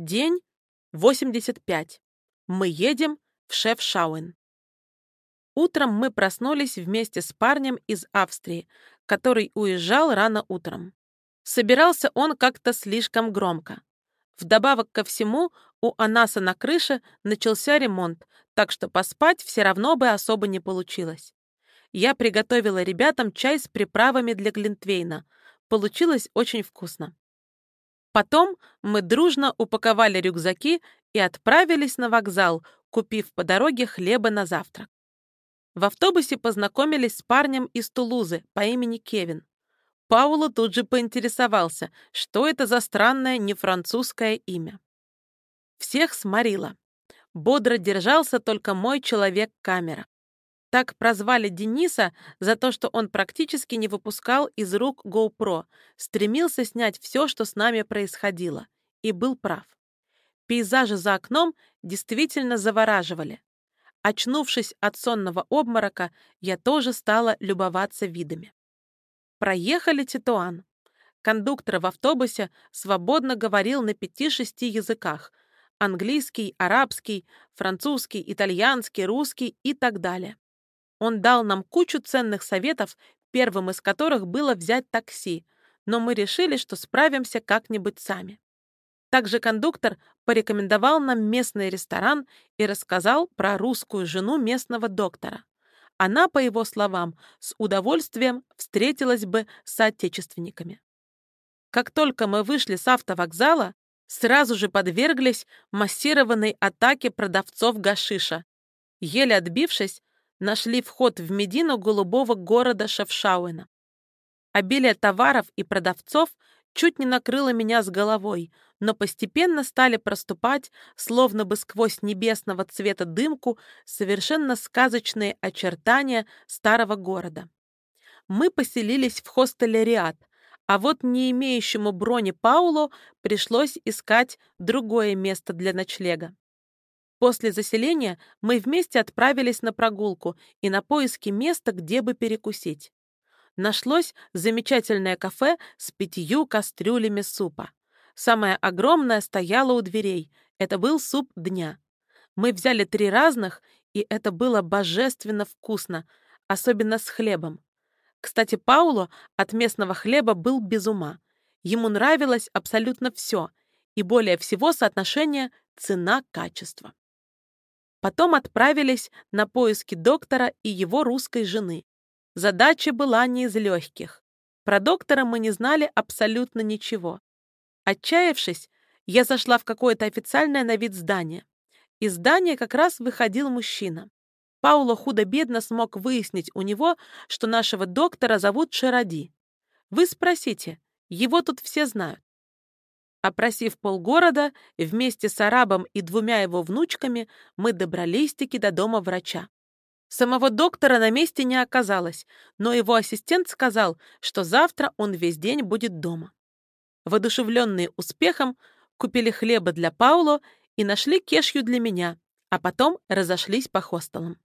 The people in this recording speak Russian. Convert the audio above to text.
День 85. Мы едем в Шефшауэн. Утром мы проснулись вместе с парнем из Австрии, который уезжал рано утром. Собирался он как-то слишком громко. Вдобавок ко всему, у Анаса на крыше начался ремонт, так что поспать все равно бы особо не получилось. Я приготовила ребятам чай с приправами для Глинтвейна. Получилось очень вкусно. Потом мы дружно упаковали рюкзаки и отправились на вокзал, купив по дороге хлеба на завтрак. В автобусе познакомились с парнем из Тулузы по имени Кевин. Пауло тут же поинтересовался, что это за странное нефранцузское имя. Всех сморило. Бодро держался только мой человек-камера. Так прозвали Дениса за то, что он практически не выпускал из рук GoPro, стремился снять все, что с нами происходило, и был прав. Пейзажи за окном действительно завораживали. Очнувшись от сонного обморока, я тоже стала любоваться видами. Проехали Титуан. Кондуктор в автобусе свободно говорил на пяти-шести языках – английский, арабский, французский, итальянский, русский и так далее. Он дал нам кучу ценных советов, первым из которых было взять такси, но мы решили, что справимся как-нибудь сами. Также кондуктор порекомендовал нам местный ресторан и рассказал про русскую жену местного доктора. Она, по его словам, с удовольствием встретилась бы с соотечественниками. Как только мы вышли с автовокзала, сразу же подверглись массированной атаке продавцов гашиша. Еле отбившись, нашли вход в Медину голубого города Шефшауэна. Обилие товаров и продавцов чуть не накрыло меня с головой, но постепенно стали проступать, словно бы сквозь небесного цвета дымку, совершенно сказочные очертания старого города. Мы поселились в хостеле «Риад», а вот не имеющему брони Паулу пришлось искать другое место для ночлега. После заселения мы вместе отправились на прогулку и на поиски места, где бы перекусить. Нашлось замечательное кафе с пятью кастрюлями супа. Самое огромное стояло у дверей. Это был суп дня. Мы взяли три разных, и это было божественно вкусно, особенно с хлебом. Кстати, Пауло от местного хлеба был без ума. Ему нравилось абсолютно все, и более всего соотношение цена-качество. Потом отправились на поиски доктора и его русской жены. Задача была не из легких. Про доктора мы не знали абсолютно ничего. Отчаявшись, я зашла в какое-то официальное на вид здание. Из здания как раз выходил мужчина. Пауло худо-бедно смог выяснить у него, что нашего доктора зовут Шаради. Вы спросите, его тут все знают. Опросив полгорода, вместе с арабом и двумя его внучками мы добрались-таки до дома врача. Самого доктора на месте не оказалось, но его ассистент сказал, что завтра он весь день будет дома. Водушевленные успехом, купили хлеба для Пауло и нашли кешью для меня, а потом разошлись по хостелам.